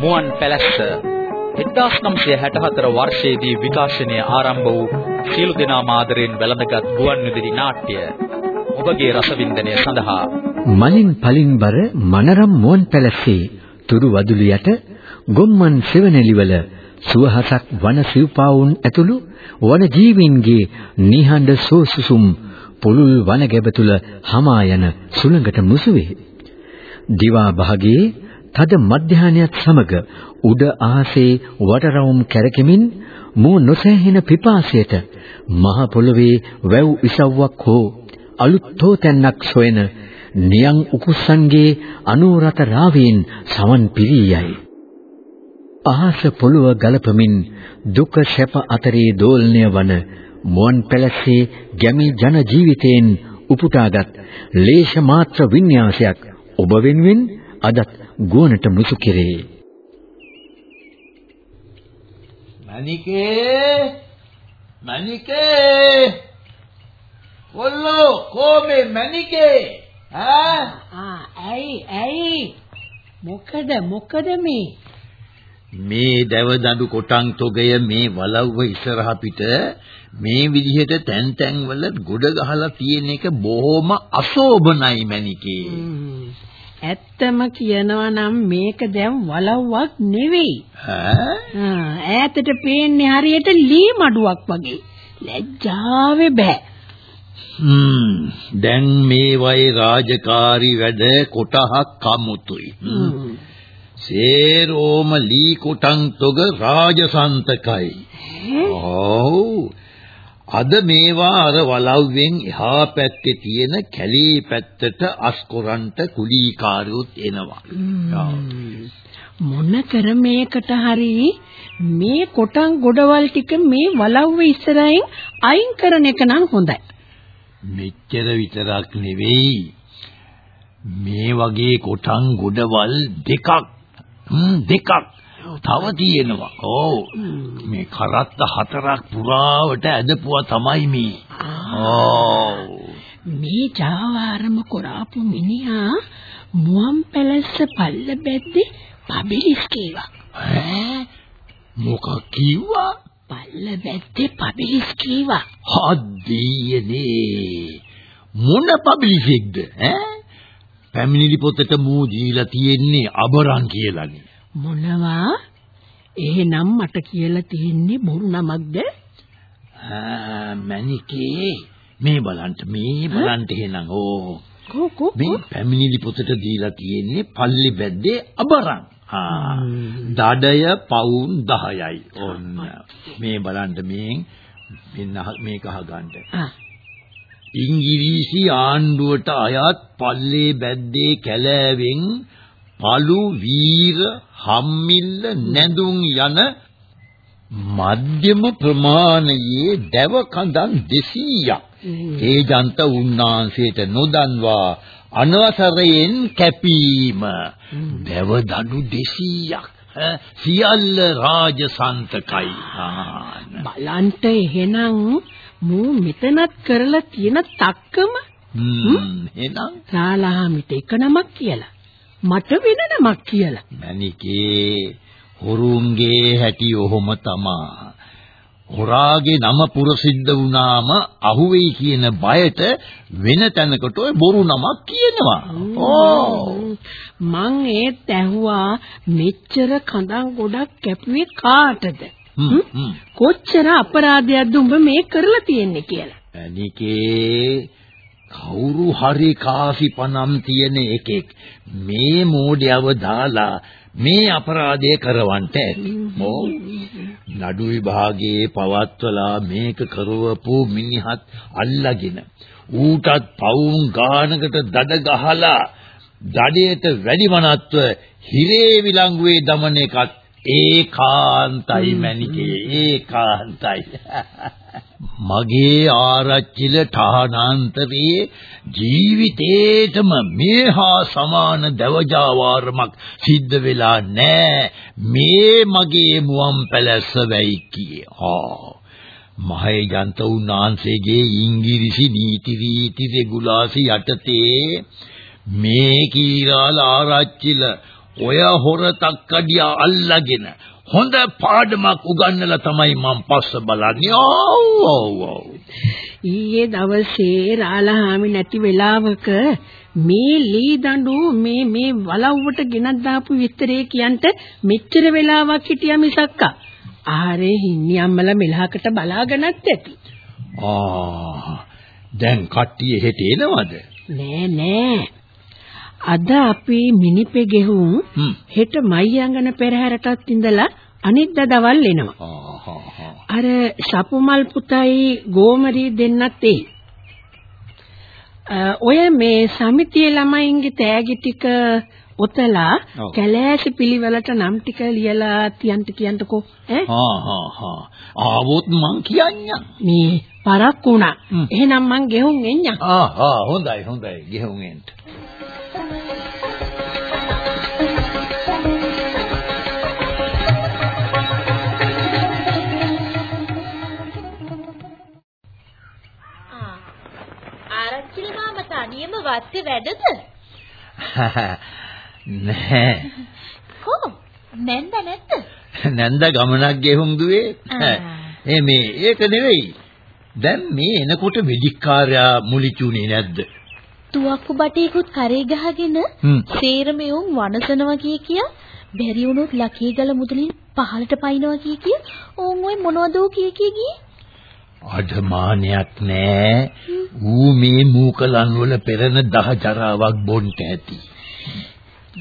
මුවන් පැලැස්ස 1964 වර්ෂයේදී විකාශනය ආරම්භ වූ සියලු දෙනා මාදරෙන් වැළඳගත් ගුවන් විදුලි නාට්‍ය ඔබගේ රසවින්දනය සඳහා මලින් පලින්බර මනරම් මුවන් පැලැස්සේ තුරු වදුළු යට ගොම්මන් සෙවණැලිවල සුවහසක් වන සිව්පාවුන් ඇතුළු වන ජීවීන්ගේ නිහඬ සෝසුසුම් පුළුල් වන ගැබ තුල hama යන සුළඟට මුසුවේ දිවා භාගයේ තද මධ්‍යහනයත් සමග උඩ ආසේ වටරවුම් කැරකෙමින් මෝ නොසැහෙන පිපාසයට මහ පොළවේ වැව් ඉසව්වක් හෝ අලුත් තෝතැන්නක් සොයන නියං උකුස්සන්ගේ අනුරත රාවයෙන් සමන් පිරියයි. අහස පොළව ගලපමින් දුක සැප අතරේ දෝලණය වන මුවන් පැලස්සේ ගැමි ජන ජීවිතයෙන් උපුටාගත් ලේෂ මාත්‍ර වින්‍යාසයක් ඔබ වෙනුවෙන් අදත් ගුවනට මුසු කෙරේ. මණිකේ! මණිකේ! කොල්ලෝ කොමේ මණිකේ? ආ ආ ඇයි ඇයි? මොකද මොකද මේ මේ දැවදඬු කොටන් තොගය මේ වලව්ව ඉස්සරහ පිට මේ විදිහට තැන් තැන් වල ගොඩ ගහලා තියෙන එක බොහොම අශෝභනයි මණිකේ ඇත්තම කියනවා නම් මේක දැන් වලව්වක් නෙවෙයි. ඈතට පේන්නේ හරියට ලී මඩුවක් වගේ. ලැජ්ජාවේ බෑ. හ්ම් දැන් මේ වයි රාජකාරි වැඩ කොටහක් කමුතුයි. සේරෝම ලී කොටන් තොග රාජසන්තකයි. ඔව් අද මේවා අර වලව්වෙන් එහා පැත්තේ තියෙන කැලේ පැත්තට අස්කොරන්ට කුලීකාරයොත් එනවා. මොන කර මේකට හරි මේ කොටන් ගොඩවල් ටික මේ වලව්ව ඉස්සරහින් අයින් කරන එක නම් හොඳයි. මෙච්චර විතරක් නෙවෙයි. මේ වගේ කොටන් ගොඩවල් දෙකක් දෙකක් තව තියෙනවා. ඔව්. මේ කරත්ත හතරක් පුරාවට ඇදපුවා තමයි මේ. ඔව්. මේ ජාවාරම කරාපු මිනිහා මුවන් පැලස්ස පල්ල බැද්දේ පබිලිස් කීවා. ඈ මොකක් කිව්වා? පල්ල බැද්දේ පබිලිස් කීවා. හදියනේ. මොන පබිලිසෙක්ද ඈ? පැමිණිලි පොතට මූ දීලා තියෙන්නේ අබරන් කියලානේ. මොනවා? එහෙනම් මට කියලා තියෙන්නේ බොරු නමක්ද? මණිකේ මේ බලන්න මේ බලන්න එහෙනම් ඕ. කෝ කෝ මේ පැමිණිලි පොතට දීලා තියෙන්නේ පල්ලි බැද්දේ අබරන්. ආ දඩය පවුන් 10යි ඔන්න. මේ බලන්න මේ මෙන්න මේක අහගන්න ඉංග්‍රීසි ආණ්ඩුවට අයත් පල්ලේ බැද්දේ කැලෑවෙන් පළු වීර හම්මිල්ල නැඳුම් යන මධ්‍යම ප්‍රමාණයේ දැව කඳන් 200ක් ඒජන්ත උන්නාන්සේට නොදන්වා අනවසරයෙන් කැපීම. දැව දඩු 200ක් සියල්ල රාජසන්තකයි. බලන්ට එහෙනම් මූ මෙතනත් කරලා තියෙන තක්කම එහෙනම් රාලහාමිට එක නමක් කියලා මට වෙන නමක් කියලා. මණිකේ හොරුන්ගේ හැටි ඔහොම තමා. හොරාගේ නම පුරසිද්ධ වුණාම අහුවෙයි කියන බයට වෙන තැනකට ඔය බොරු නමක් කියනවා. ඕ මං ඒත් ඇහුවා මෙච්චර කඳන් ගොඩක් කැපුවේ කාටද? කොච්චර අපරාධයක්ද උඹ මේ කරලා තියෙන්නේ කියලා. අනිකේ කවුරු හරි කාසි පනම් තියෙන එකෙක් මේ මෝඩයව දාලා මේ අපරාධය කරවන්ට ඇති. මො නඩු විභාගයේ පවත්වලා මේක කරවපු මිනිහත් අල්ලගෙන ඌටත් පවුන් ගානකට දඩ ගහලා දඩයට වැඩිමනත්ව හිරේ විලංගුවේ දමන එකත් ඒකාන්තයි මැනිකේ ඒකාන්තයි. මගේ ආරච්චිල ඨානාන්තරයේ ජීවිතේටම මේහා සමාන දවජාවාරමක් සිද්ධ වෙලා නෑ. මේ මගේ මුවන් පැලැස්ස වෙයි කියේ. මහේජන්ත උන්නාන්සේගේ ඉංග්‍රීසි නීති රීති රෙගුලාසි යටතේ මේ කීරාල ආරච්චිල ඔය හොර තක්කඩිය අල්ලගෙන හොඳ පාඩමක් උගන්නලා තමයි මම පස්ස බලන්නේ. ඔව්. ඊයේ දවසේ රාලහාමි නැති වෙලාවක මේ ලී දඬු මේ මේ වලව්වට ගෙනත් දාපු විස්තරේ කියන්ට මෙච්චර වෙලාවක් හිටියා මිසක්කා. ආහාරේ හින්නි අම්මලා මෙලහකට බලාගෙනත් ඇති. ආ දැන් කට්ටිය හෙට එනවද? නෑ නෑ. අද අපි මිනිපෙ ගෙහුම් හ්ම්. හෙට මයියංගන පෙරහැරටත් ඉඳලා අනිද්දා දවල් එනවා. අර සපුමල් පුතයි ගෝමරි දෙන්නත් එයි. ඔය මේ සමිතිය ළමයින්ගේ තෑගි ටික ඔතලා. කැලෑසි පිළිවෙලට නම් ටික ලියලා තියන්ට කියන්ටකෝ ඈ ආහා ආවොත් මං කියන්නම්. මේ පරක් වුණා. හ්ම්. එහෙනම් මං ගෙහුම් එන්නම්. ආහා හොඳයි හොඳයි ගෙහුම් එන්න. තනියම වත්තේ වැඩද? නෑ කො නැන්ද නැද්ද? නැන්ද ගමනක් ගෙහුම් දුවේ. ඒ මේ ඒක නෙවෙයි. දැන් මේ එනකොට වෙදිකාර්යා මුලිචුනේ නැද්ද? තුවක්කු බටේකුත් කරේ ගහගෙන හ්ම්. සේරමෙවුන් වනසනවා කිය කිය බැරි වුණොත් ලකීගල මුදලින් පහලට පයින්නවා කිය කිය ඕන් ඔය මොනවදෝ කිය කිය ගියේ අඩමානයක් නෑ. ඌ මේ මූකලන් වල පෙරන දහ ජරාවක් බොන්ට ඇති.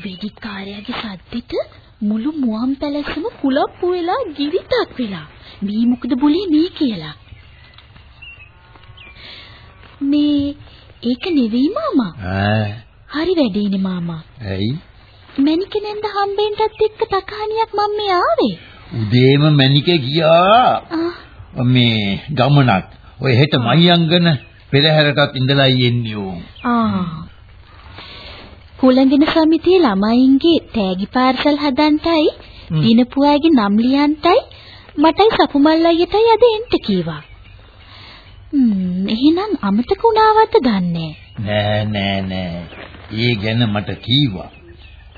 වෙදිකාරයාගේ සද්දෙට මුළු මුවන් පැලැස්සම කුලප්පු වෙලා ගිවිතක් වෙලා මේ මොකද බුලේ මේ කියලා මේ ඒක නෙවෙයි මාමා ඈ හරි වැඩේනේ මාමා ඇයි? මැනිකෙනෙන්ද හම්බෙන්නත් එක්ක තකහණියක් මම මේ ආවේ උදේම මැනිකේ ගියා. ආ මේ ගමනක්. ඔය හෙට මහියංගන පෙරහැරටත් ඉඳලා යන්නේ ඕ. ආ හුලඟින සමිතියේ ළමයින්ගේ තෑගි පාර්සල් හදන්ටයි හ්ම්. දිනපුවාගේ නම් ලියන්ටයි මටයි සපුමල් අයියටයි අද එන්න කීවා. හ්ම් එහෙනම් අමතක වුණාවද දන්නේ නෑ නෑ නෑ. ඒ ගැන මට කීවා.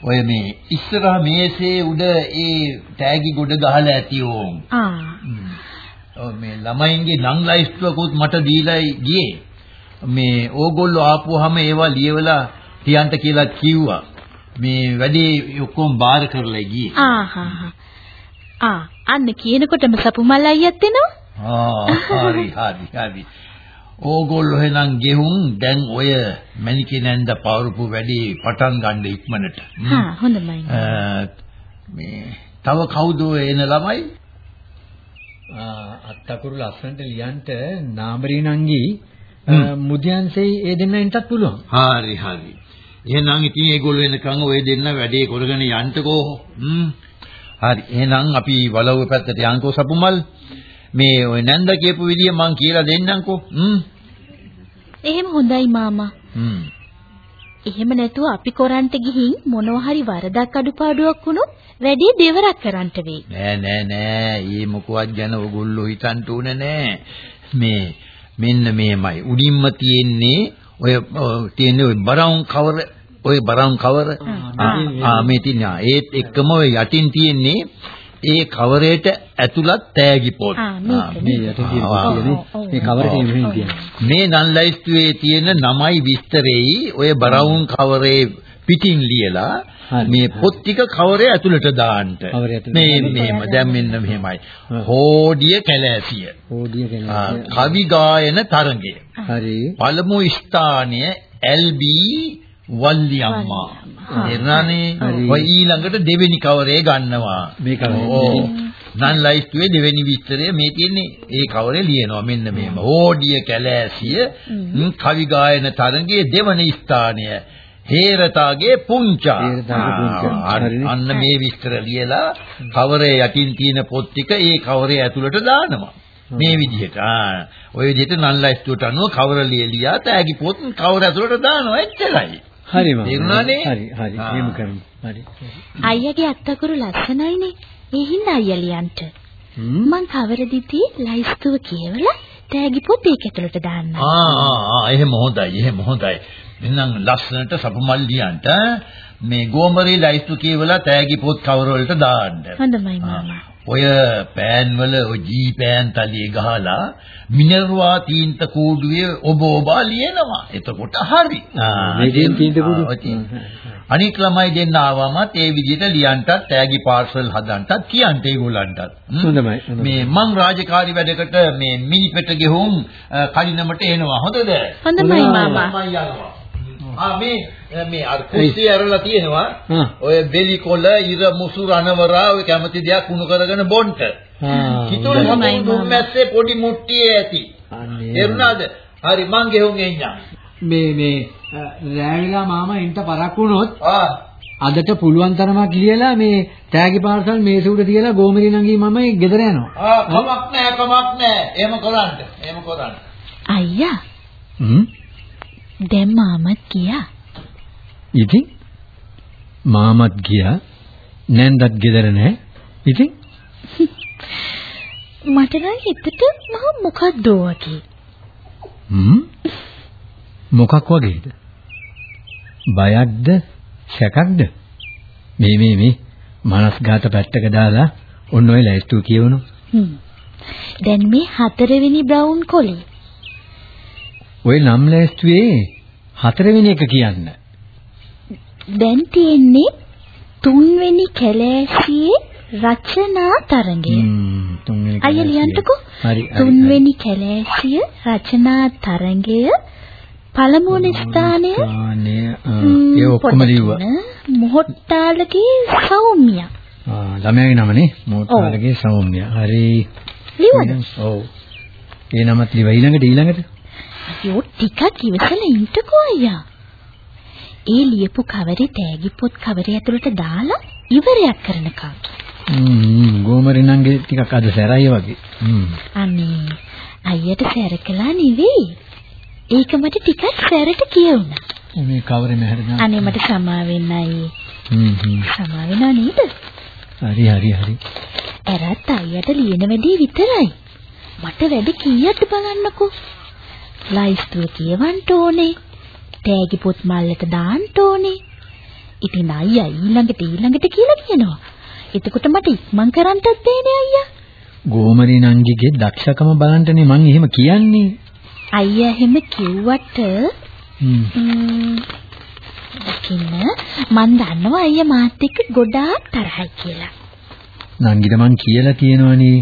ඔය මේ ඉස්සරහා මේසේ උඩ ඒ තෑගි ගොඩ ගහලා ඇති ඕම්. ආ මේ ළමයින්ගේ නම් ලයිස්තුවකුත් මට දීලා ගියේ. මේ ඕගොල්ලෝ ආපුවාම ඒවා ලියවලා තියන්ට කියලා කිව්වා. මේ වැඩේ ඔක්කොම බාර කරලා ගියේ. ආහා ආ අන්න කියනකොටම සපුමල් අයියත් එනවා. ආ හරි හරි හරි. ඕගොල්ලෝ එහෙනම් ගෙහුම් දැන් ඔය මැනිකේ නැන්ද පවරපු වැඩේ පටන් ගන්න ඉක්මනට. හා හොඳයි. අ, මේ තව කවුද එන ළමයි? අත්තකුරු ලස්සනට ලියන්ට නාමරී නංගි මුදියන්සේ ඒ දෙන්නන්ටත් පුළුවන්. හරි හරි. එහෙනම් ඉතින් ඒගොල්ලෝ එනකන් ඔය දෙන්න වැඩේ කරගෙන යන්නකෝ. හ්ම්. හරි. එහෙනම් අපි වලව්ව පැත්තට යන්කෝ සපුමල්. මේ ඔය නැන්ද කියපු විදිය මං කියලා දෙන්නම්කෝ. හ්ම්. එහෙම හොඳයි මාමා. හ්ම්. එහෙම නැතුව අපි කොරන්ට ගිහින් මොනවා හරි වරදක් අඩුපාඩුවක් වුණොත් වැඩේ දෙවරක් කරන්ට වෙයි. නෑ නෑ නෑ. ඊ මොකවත් ගැන ඔයගොල්ලෝ හිතන්න ඕනේ නෑ. මේ මෙන්න මේමයි. උඩින්ම තියෙන්නේ ඔය තියෙන්නේ ඔය බරවුන් කවර ඔය බරවුන් කවර ආ මේ තියෙන ආ, ඒත් එක්කම ඔය යටින් තියෙන්නේ ඒ කවරේට ඇතුළත් තෑගි පොත්. මේ යට තියෙන මේ කවරේ මෙහෙම තියෙන්නේ. මේ නන් ලයිස්තුවේ තියෙන නමයි විස්තරෙයි ඔය බරවුන් කවරේ පිටින් ලියලා. මේ පොත් ටික කවරේ ඇතුළට දාන්න. මේ. මෙහෙම දැන් මෙන්න මෙහෙමයි. හෝඩිය කැලෑසිය. ආ, කියන්නේ. කවි ගායන තරඟය. හරි. පළමු ස්ථානය එල්.බී. වල්ලියම්මා. හා. එරණනේ. ඔය ඊළඟට දෙවෙනි කවරේ ගන්නවා. මේ කවරේ. නන් ලයිස්තුවේ දෙවෙනි විස්තරය මේ තියෙන්නේ ඒ කවරේ ලියනවා මෙන්න මෙහෙම. හෝඩිය කැලෑසිය කවි ගායන තරඟයේ දෙවන ස්ථානය. හේරතාගේ පුංචා. අන්න මේ විස්තර ලියලා කවරේ යටින් තියෙන පොත් ටික ඒ කවරේ ඇතුළට දානවා. මේ විදිහට. ඔය විදිහට නන් ලයිස්තුවට අනුව කවර ලියලියා තෑගි පොත් කවර ඇතුළට දානවා එච්චරයි. හරි මම. තේරුණානේ? හරි හරි. එහෙම කරමු. හරි. අයියාගේ අත්තකුරු ලස්සනයිනේ. ඒ හින්දා අයියා ලියන්ට. මං කවරදිදී ලයිස්තුව කියවලා තෑගි පොත් ඒක ඇතුළට දාන්න. ආ ආ ආ එහෙම හොඳයි එහෙම හොඳයි එහෙනම් ලස්සනට සපුමල් ලියන්ට මේ ගෝමරී ලයිස්තු කියවලා තෑගි පොත් කවර වලට දාන්න. හොඳයි මාමා. ඔය පෑන් වල ඔය ජී පෑන් තලිය ගහලා මිනර්වා තීන්ත කූඩුවේ ඔබ ඔබා ලියනවා. එතකොට හරි. මේකෙන් තීන්ත කූඩු. අනික් ළමයි දෙන්න ආවමත් ඒ විදිහට ලියන්ටත් තෑගි පාර්සල් හදන්නත් කියන්ට ඒගොල්ලන්ටත්. හොඳයි. මේ මං රාජකාරි වැඩකට මේ මිනිපෙට ගෙහුම් කඩිනමට එනවා. හොඳද? හොඳයි මාමා. මම යනවා. ආ මේ මේ අර කුස්සිය ඇරලා තියෙනවා. ඔය බෙලි කොළ, ඉර මුසු රණවරා ඔය කැමති දෙයක් උණු කරගෙන බොන්ට. කිතුල් හමුදුම් මැස්සේ පොඩි මුට්ටියේ ඇති. එරුණාද? හරි මං ගෙහුම් එන්නම්. මේ මේ රෑවිලා මාමා එන්ට පරක් වුණොත් ආ අදට පුළුවන් තරමක් ලියලා මේ තෑගි පාර්සල් මේසෙ උඩ තියලා ගෝමරි නංගී මම ගෙදර යනවා. ආ කමක් නැහැ කමක් නැහැ. එහෙම කරන්න. එහෙම කරන්න. අයියා හ්ම් දැන් මාමත් ගියා. ඉතින් මාමත් ගියා නැන්දත් ගෙදර නැහැ. ඉතින් මට නම් හිතට මහ මොකක්ද වගේ. හ්ම් මොකක් වගේද? බයක්ද? සැකක්ද? මේ මේ මේ මනස්ගත පැත්තක දාලා ඔන්න ඔය ලැයිස්තුව කියවනු. හ්ම්. දැන් මේ හතරවෙනි බ්‍රවුන් කොලේ. ඔය නම් ලැයිස්තුවේ හතරවෙනි එක කියන්න. දැන් තියෙන්නේ තුන්වෙනි කැලෑසියේ රචනා තරඟය. හ්ම් තුන්වෙනි අයියා ලියන්නකෝ. හරි තුන්වෙනි කැලෑසිය රචනා තරඟය පළමුවන ස්ථානය ඒ ඔක්කොම ලිව්වා. මොහොට්ටාලගේ සෞම්‍ය. ආ ළමයාගේ නමනේ මෝටාලගේ සෞම්‍ය. හරි. ලිව්වද? ඔව්. ඒ නමත් ලිව්වා ඊළඟට ඊළඟට. අයියෝ ටිකක් ඉවසලා ඉන්නකෝ අයියා. ඒ ලියපු කවරේ තෑගි පොත් කවරේ ඇතුළට දාලා ඉවරයක් කරනකම්. හ්ම් ගෝමරි නංගේ ටිකක් අද සැරයි වගේ. හ්ම්. අනේ අයියට සැර කළා නෙවෙයි. ඒක මට ටිකක් සැරට කියුණා. මේ කවරේ මහැර දාන්න. අනේ මට සමා වෙන්න අයියේ. හ්ම් හ්ම්. සමා වෙනව නේද? හරි හරි හරි. ඇරත් අයියට ලියන වැඩේ විතරයි. මට වැඩ කීයක්ද බලන්නකෝ. ලයිස්තුව කියවන්න ඕනේ. තෑගි පොත් මල්ලට දාන්න ඕනේ. ඉතින් අයියා ඊළඟට ඊළඟට කියලා කියනවා. එතකොට මට ඉක්මන් කරන්නත් බෑනේ අයියා. ගෝමරි නංගිගේ දක්ෂකම බලන්නනේ මං එහෙම කියන්නේ. අයියා එහෙම කිව්වට හ්ම්. දකින්න මන් දන්නවා අයියා මාත් එක්ක ගොඩාක් තරහයි කියලා. නංගිට මං කියලා තියෙනවනේ.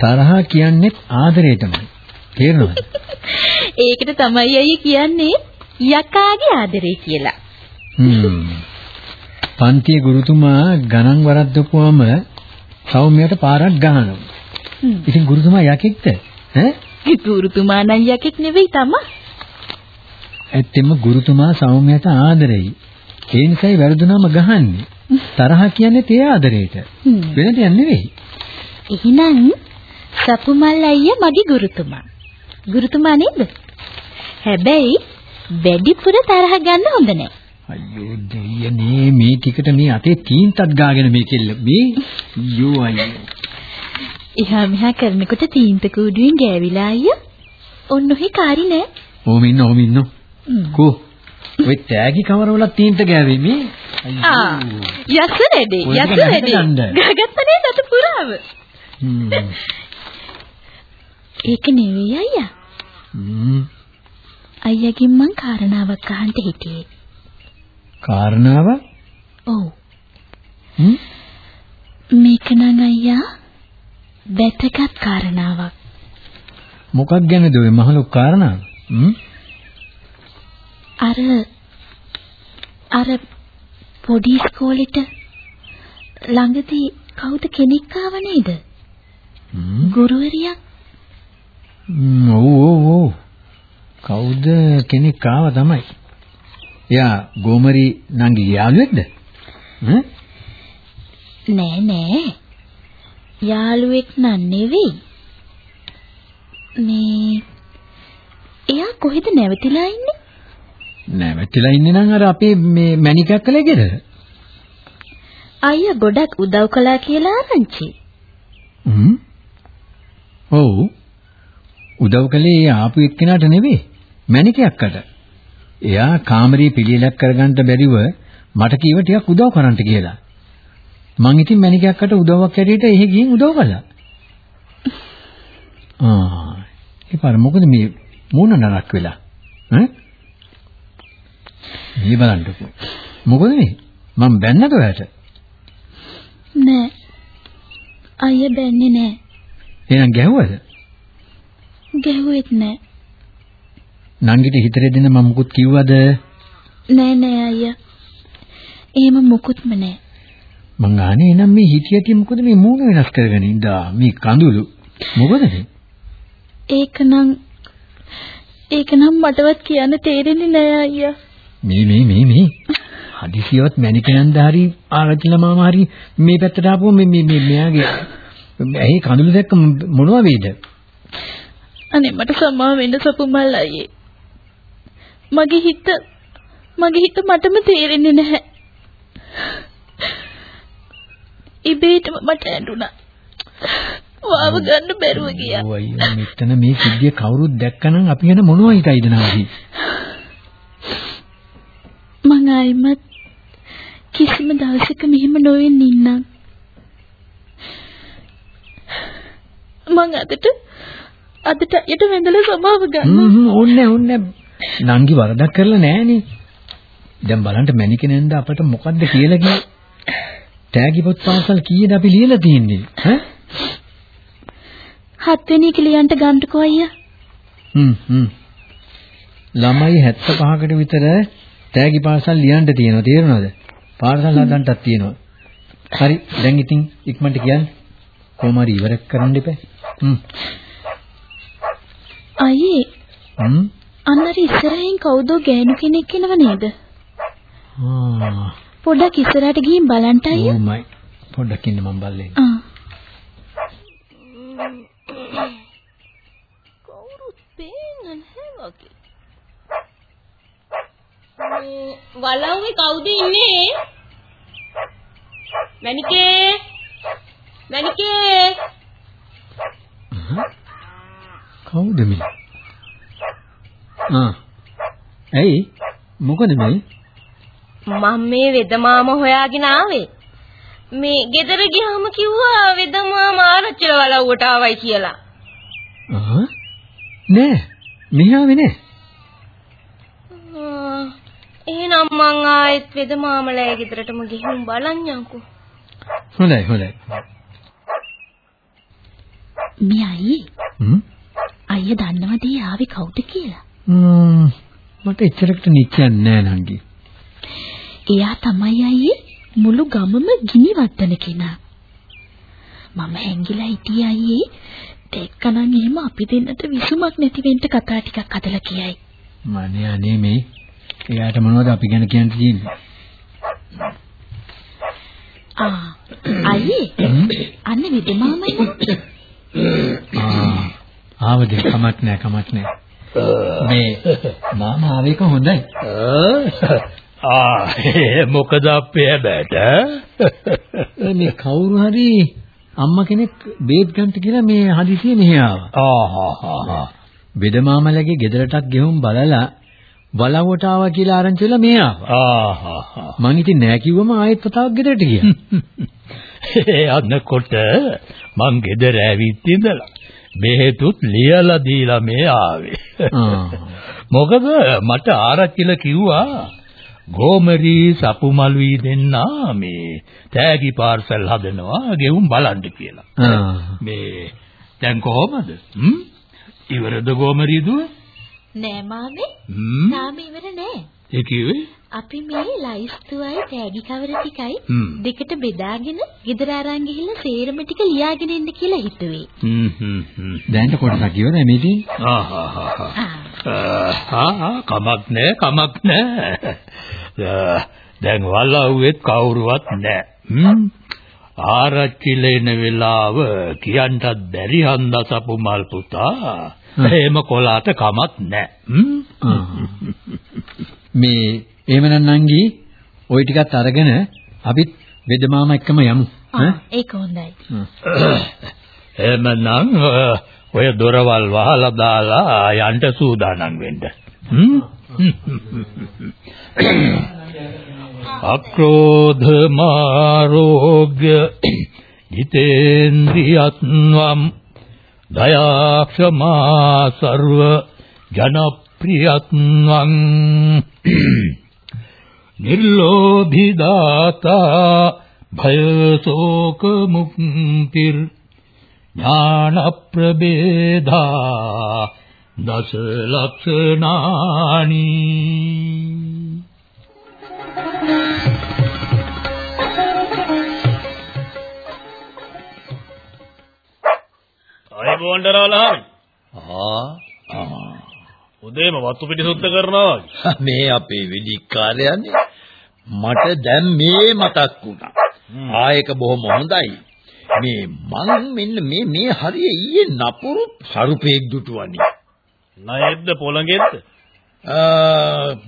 තරහ කියන්නේ ආදරේටමයි. තේරෙනවද? ඒකට තමයි අයියා කියන්නේ යකාගේ ආදරේ කියලා. හ්ම්. පන්තියේ ගුරුතුමා ගණන් වරද්දපුවම සෞම්‍යයට පාරක් ගහනවා. ඉතින් ගුරුතුමා යකෙක්ද? ඈ? ගුරුතුමා නම් යකෙක් නෙවෙයි තමයි. ඇත්තෙම ගුරුතුමා සෞම්‍යයට ආදරෙයි. ඒ නිසායි වැරදුනම ගහන්නේ. තරහ කියන්නේ තේ ආදරේට. වෙන දෙයක් නෙවෙයි. එහෙනම් සපුමල් අයියා මගේ ගුරුතුමා. ගුරුතුමා නේද? හැබැයි වැඩිපුර තරහ ගන්න හොඳ නැහැ. අයියෝ දෙයනේ මේ ටිකට මේ අතේ තීන්තත් ගාගෙන මේ කෙල්ල මේ යෝ අයියෝ එහා මෙහා කරනකොට තීන්ත කූඩුවෙන් ගෑවිලා අයියා. ඔන්න ඔහි කාරි නෑ. ඕම ඉන්න ඕම ඉන්න. කෝ ඔය තෑගි කවරවල තීන්ත ගෑවේ මේ ආ යස රෙඩි යස රෙඩි. ගන්න. ගගත්තනේ දත පුරාව. ඒක නෙවෙයි අයියා. හ්ම්. අයියාගෙන් මං කාරණාවක් අහන්න හිටියේ. කාරණාව ඔව්. හ්ම් මේක නං අයියා වැදගත් කාරණාවක්. මොකක් ගැනද ඔය මහලු කාරණාව හ්ම් අර අර පොඩි ඉස්කෝලෙට ළඟදී කවුද කෙනෙක් ආව නේද? ගුරුවරියක්. ඔව් ඔව් ඔව් කවුද කෙනෙක් ආව තමයි එයා ගෝමරි නංගි යාළුවෙක්ද නෑ නෑ. යාළුවෙක් නන් නෙවෙයි. මේ එයා කොහෙද නැවතිලා ඉන්නේ? නැවතිලා ඉන්නේ නම් අර අපේ මේ මැණිකක් කලේ ගෙදර අයියා ගොඩක් උදව් කළා කියලා ආරංචි. හ්ම් ඔව් උදව් කළේ ඒ ආපු එක්කෙනාට නෙවෙයි මැණිකයක්කට එයා කාමරේ පිළිලක් කරගන්න බැරිව මට කීව ටිකක් උදව් කරන්න කියලා. මං ඉතින් මැනිකයක්කට උදව්වක් ඇරියට එහෙ ගිහින් උදව් කළා. ආ ඒ පාර මොකද මේ මූණ නරක් වෙලා? ඈ? මේ බලන්නකෝ. මොකද මේ? මං බැන්නද ඔයාට? නෑ. අයියා බැන්නේ නෑ. එහෙනම් ගැහුවද? ගැහුවෙත් නෑ. නංගිට හිතරේ දෙන්න මම මුකුත් කිව්වද? නෑ නෑ අයියා. එහෙම මොකුත්ම නෑ. මං අහන්නේ එනම් මේ හිතියටි මොකද මේ මූණ වෙනස් කරගෙන ඉඳා මේ කඳුළු මොකද මේ? ඒකනම් ඒකනම් මටවත් කියන්න තේරෙන්නේ නෑ අයියා. මේ මේ මේ මේ හදිසියවත් මැනිකනන්ද හරි ආරච්චිලා මාමා හරි මේ පැත්තට ආපුවම මේ මේ මේ මෙයාගේ ඇහි කඳුළු දැක්ක මොනවා වේද? අනේ මට සමා වෙන්න සපුමල් අයියේ. මගේ හිත මගේ හිත මටම තේරෙන්නේ නැහැ. ඉබේටම මට ඇඬුණා. වාව ගන්න බැරුව ගියා. අයියෝ මෙතන මේ සිද්ධිය කවුරුත් දැක්කනම් අපි ගැන මොනවා හිතයිද නාවි? මං ආයිමත් කිසිම දවසක මෙහෙම නොවෙන්න ඉන්නම්. මං අදට අදට යට වැඳලා සමාව ගන්නවා. හ්ම් ඕන්නේ ඕන්නේ නංගි වරදක් කරලා නෑනේ. දැන් බලන්න මැනිකෙනෙන්ද අපට මොකද්ද කියලා කිය. තෑගි පොත් පාසල් කීයද අපි ලියලා තියෙන්නේ? ඈ? හත්වෙනි එක ලියන්න ගන්නකෝ අයියා. හ්ම් හ්ම්. ළමයි 75කට විතර තෑගි පාසල් ලියන්න තියෙනවා තේරුණාද? පාසල් හදන්නටත් තියෙනවා. හරි දැන් ඉතින් ඉක්මනට කියන්න. කොහොම හරි ඉවර කරන්න ඉපේ. හ්ම්. අයියේ හ්ම්. අන්නර ඉස්සරහින් කවුදෝ ගෑනු කෙනෙක් එනව නේද? ආ. පොඩ්ඩක් ඉස්සරහට ගිහින් බලන්න අයියා. ඕමයි. පොඩ්ඩක් ඉන්න මම බල්ලේ. ආ. කවුරුත් පේන්නේ නැහැ වගේ. වලව්වේ කවුද ඉන්නේ? මණිකේ මණිකේ කවුද මේ? ආ. ඇයි? මොකද මේ? මම මේ වෙදමාම හොයාගෙන ආවේ. මේ ගෙදර ගියාම කිව්වා වෙදමාම ආරච්චිල වලව්වට ආවයි කියලා. ආ. නෑ. මෙහාවේ නෑ. ආ, එහෙනම් මං ආයෙත් වෙදමාමලෑ ගෙදරටම ගිහින් බලන්යන්කෝ. හොඳයි හොඳයි. මේ අයියේ හ්ම්. අයියා දන්නවද ඒ ආවේ කවුද කියලා? ම්ම් මට එච්චරකට නිච්චයක් නෑ නංගි. එයා තමයි අයියේ මුළු ගමම ගිනි වත්තන කෙනා. මම හැංගිලා හිටියේ අයියේ දැක්කනම් එහෙම අපි දෙන්නට විසුමක් නැති වෙන්න කතා ටිකක් හදලා කියයි. මනේ අනේ මේ එයාට මොනවද අපි ගැන කියන්න තියෙන්නේ? ආ අයියේ අන්න විදමාමයි ආ ආවද කමක් නෑ කමක් නෑ. මේ මාමා ආවේක හොඳයි. ආ මොකද අපේ හැබැට මේ කවුරු හරි අම්මා කෙනෙක් බේබ් ගන්නට කියලා මේ හදිසියෙ මෙහෙ ආවා. ආහා බෙද මාමලගේ ගෙදරටත් ගෙහුම් බලලා බලවට ආවා කියලා ආරංචි වෙලා මේ ආවා. ආහා මං ඉතින් නෑ කිව්වම ආයෙත් පතාවක් ගෙදරට ගියා. ඒ අන්නකොට මං ගෙදර ඇවිත් ඉඳලා බෙහෙතුත් ලියලා දීලා මේ ආවේ. මොකද මට ආරච්චිලා කිව්වා ගෝමරි සපුමලුයි දෙන්නා මේ තෑගි පාර්සල් හදනවා ගෙවුම් බලන්න කියලා. මේ දැන් කොහොමද? හ්ම්? ඉවරද ගෝමරි දුව? නෑ මාමේ හ්ම්? තාම ඉවර නෑ. ඒ කිව්වේ? අපි මේ ලයිස්තුවයි තෑගි කවර ටිකයි. දෙකට බෙදාගෙන ගෙදර අරන් ගිහිල්ලා සේරම ටික ලියාගෙන එන්න කියලා හිතුවේ. හ්ම් හ්ම් හ්ම්. දැන් කොටසක් ඉවරයි මේ ආ කමක් නෑ කමක් නෑ. දැන් වලව්වෙත් කවුරුවත් නෑ. හ්ම්. ආරච්චිල එන වෙලාව කියන්නත් බැරි හන්දා සපු මල් පුතා. එහෙම කොලාට කමක් නෑ. හ්ම්. මේ එහෙමනම් නංගි ওই ටිකත් අරගෙන අපිත් වෙදමාම එක්කම යමු. ආ ඒක හොඳයි. එහෙමනම් ඔය දොරවල් වහලා දාලා යන්න සූදානම් වෙන්න. අක්‍රෝධ මාරෝග්‍ය හිතේන්ද්‍රියත්වම් දයාක්ෂමා සර්ව ජනප්‍රියත්වම් නිර්ලෝභිදාතා භයසෝක මුක්තිර් ඥාන ප්‍රබේධා දස ලක්ෂණානි අය බොණ්ඩරාලහාමි ආ උදේම වත්තු පිටි සුද්ධ කරනවා වගේ. මේ අපේ වෙදිකාරයන්නේ මට දැන් මේ මතක් වුණා. ආයක බොහොම හොඳයි. මේ මං මෙන්න මේ මේ හරිය ඊයේ නපුරු සරුපේක් දුටුවනි. නයෙද්ද පොළඟෙද්ද?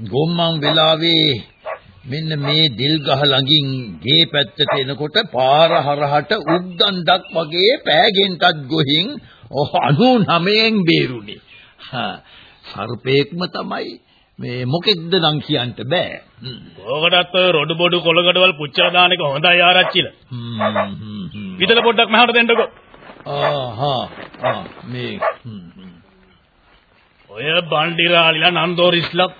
ගොම්මන් වෙලාවේ මෙන්න මේ දිල් ගහ ළඟින් ගේ පැත්තට එනකොට පාර හරහට උද්දණ්ඩක් වගේ පෑගෙන්ටත් ගොහින් 99න් බේරුණේ. සර්පේක්ම තමයි මේ මොකෙක්ද නම් කියන්න බෑ. ඕකටත් ඔය රොඩු බොඩු කොළකටවල් පුච්චලා දාන එක හොඳයි ආරච්චිලා. විතල පොඩ්ඩක් මහට දෙන්නකෝ. ආහා ආ මේ ඔය බණ්ඩිරාලිලා නන්දෝරිස්ලා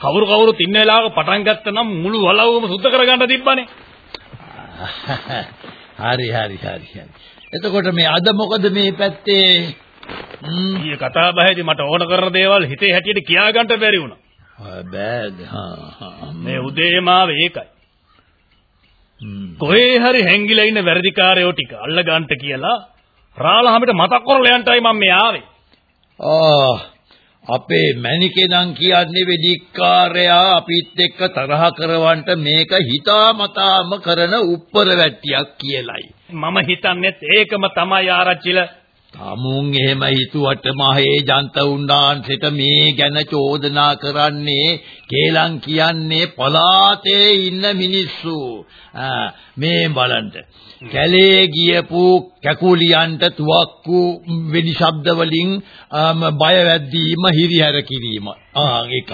කවුරු කවුරු තින්න වෙලාවක පටන් ගත්තනම් මුළු වලව්වම සුද්ධ කරගන්න තිබ්බනේ. හරි හරි හරි හරි. එතකොට මේ අද මොකද මේ පැත්තේ ඊයේ කතා බහේදී මට ඕන කරන දේවල් හිතේ හැටියට කියා ගන්න බැරි වුණා. බෑද මේ උදේම ආවේ ඒකයි. කොහේ හරි හැංගිලා ඉන්න වැරදිකාරයෝ ටික අල්ල ගන්නට කියලා රාලහමිට මතක් කරලා යන්ටයි මම මේ ආවේ. ආ අපේ මැනිකේ නම් කියන්නේ වෙදිකාරයා අපිත් එක්ක තරහ කරවන්න මේක හිතාමතාම කරන උප්පර වැට්ටියක් කියලයි. මම හිතන්නේත් ඒකම තමයි ආරච්චිලා තමුන් එහෙම හිතුවට මහේ ජන්ත උන්නාන්සෙට මේ ගැන චෝදනා කරන්නේ කේලම් කියන්නේ පලාතේ ඉන්න මිනිස්සු. මේ බලන්න. කැලේ ගියපු කැකුලියන්ට තුවක්කු වෙඩි ශබ්ද වලින් බය වැද්දීම හිරිහැර කිරීම. ආ එකක්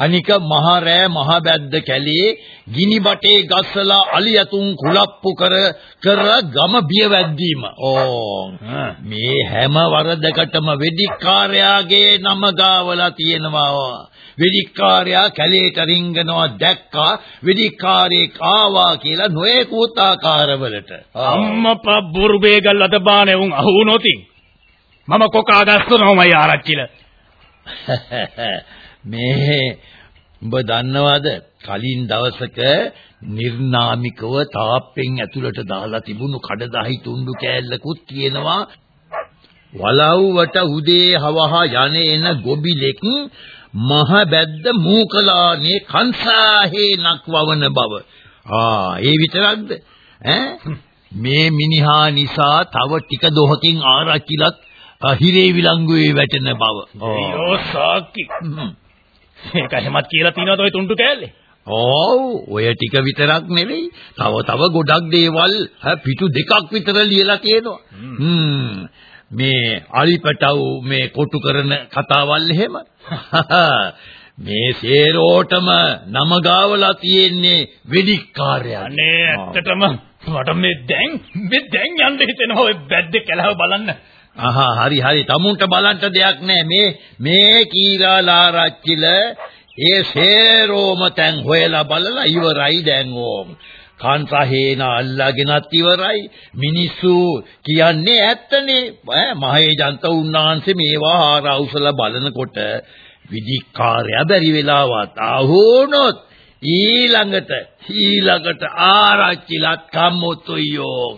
අනික මහ රෑ මහ බැද්ද කැලේ ගිනි බටේ ගස්සලා අලියතුන් කුලප්පු කර කර ගම බිය වැද්දීම. ඕ මේ හැම වරදකටම වෙදිකාරයාගේ නම ගාවලා තියෙනවා. වෙදිකාරයා කැලේට රිංගනවා දැක්කා වෙදිකාරයෙක් ආවා කියලා නොයෙකුත් ආකාරවලට. අම්මපා බුර්බේ ගල් අත බානේ උන් අහුනොතින්. මම කොකා ගස්සනෝමයි ආරච්චිලා. මේ උඹ දන්නවද? කලින් දවසක නිර්නාමිකව තාප්පෙන් ඇතුළට දාලා තිබුණු කඩදාහි තුණ්ඩු කෑල්ලකුත් තියෙනවා. වලව්වට උදේ හවහ යන එන ගොබිලෙක් මහ බැද්ද මූකලානේ කංසාහේ නක්වවන බව. ආ ඒ විතරක්ද? ඈ? මේ මිනිහා නිසා තව ටික දොහකින් ආරච්චිලත් හිරේ විලංගුවේ වැටෙන බව. අයියෝ සාකි. ඒක එහෙමත් කියලා තියනවද ඔය තුන්ටු කෑල්ලේ? ඔව් ඔය ටික විතරක් නෙවෙයි. තව තව ගොඩක් දේවල් පිටු දෙකක් විතර ලියලා තියෙනවා. හ්ම්. මේ අලිපටව් මේ කොටු කරන කතාවල් එහෙම. මේ සේරෝටම නම ගාවලා තියෙන්නේ වෙඩික්කාරයා. අනේ ඇත්තටම මට මේ දැන් මේ දැන් යන්න හිතෙනවා ඔය බැද්දේ කැලව බලන්න. අහා හරි හරි. තමුන්ට බලන්න දෙයක් නැහැ මේ මේ කීරාලාරච්චිල ඒ සේරෝම තැන් හොයලා බලලා ඉවරයි දැන් ඕම්. කාන්තාහේන අල්ලාගෙනත් ඉවරයි. මිනිස්සු කියන්නේ ඇත්තනේ ඈ මහේජන්ත උන්නාන්සේ මේවා ආරවුසලා බලනකොට විදිකාරය බැරි වෙලාවත් ආහුනොත් ඊළඟට ඊළඟට ආරච්චිලත් කම්මොතුයෝ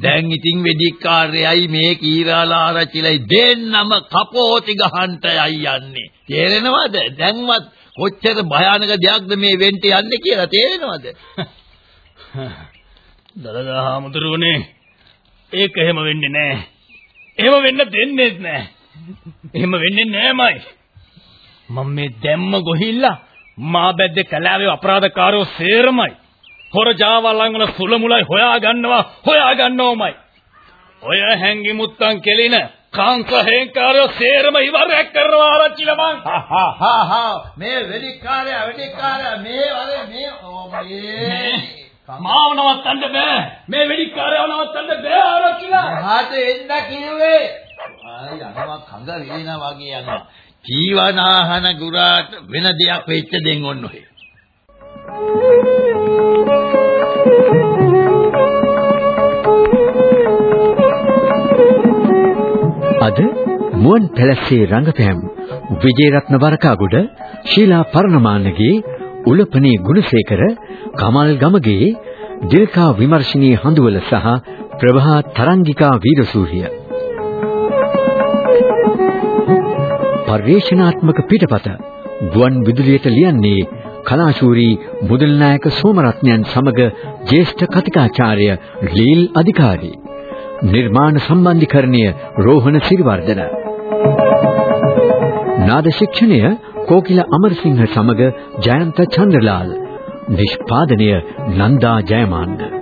දැන් ඉතින් වෙදිකාර්යයි මේ කීරාලා ආරච්චිලයි දෙන්නම කපෝති ගහන්නට යන්නේ. තේරෙනවද? දැන්වත් කොච්චර භයානක දෙයක්ද මේ වෙන්න යන්නේ කියලා තේරෙනවද? දලදා හාමුදුරුවනේ ඒක එහෙම වෙන්නේ නැහැ. එහෙම වෙන්න දෙන්නේ නැහැ. එහෙම වෙන්නේ නැහැමයි. මම මේ දැම්ම ගොහිල්ලා මා බැද්දේ කලාවේ අපරාධකාරයෝ සේරමයි. හොර ජාවලන් සුල මුලයි හොයා ගන්නවා හොයා ගන්නවමයි. ඔය හැංගි මුත්තන් කෙලින කාන්ත හේන්කාරයෝ සේරම ඉවරයක් කරනවා ආරච්චිලා මං. මේ වෙඩික්කාරය වෙඩික්කාරය මේ වලේ මේ මේ මාව නවත්තන්න බෑ. මේ වෙඩික්කාරයව නවත්තන්න බෑ ආරච්චිලා. මහත එන්න කිව්වේ ආයි යනවා කඟ වේනා වගේ යනවා ජීවනාහන ගුරාට වෙන දෙයක් වෙච්ච දෙන් ඔන්න ඔය අද මුවන් පැලස්සේ රංගපෑම් විජේරත්න වරකාගොඩ ශීලා පරණමානගේ උලපනේ ගුණසේකර කමල් ගමගේ දිල්කා විමර්ශනී හඳුවල සහ ප්‍රභා තරංගිකා වීරසූරිය. පර්යේෂණාත්මක පිටපත ගුවන් විදුලියට ලියන්නේ කලාශූරී මුදල් නායක සෝමරත්නයන් සමග ජ්‍යෙෂ්ඨ කතිකාචාර්ය ලීල් අධිකාරී. නිර්මාණ සම්බන්ධීකරණය රෝහණ සිරිවර්ධන. නාද ශික්ෂණය කෝකිල අමරසිංහ සමග ජයන්ත චන්ද්‍රලාල්. නිෂ්පාදනය නන්දා ජයමාන්න.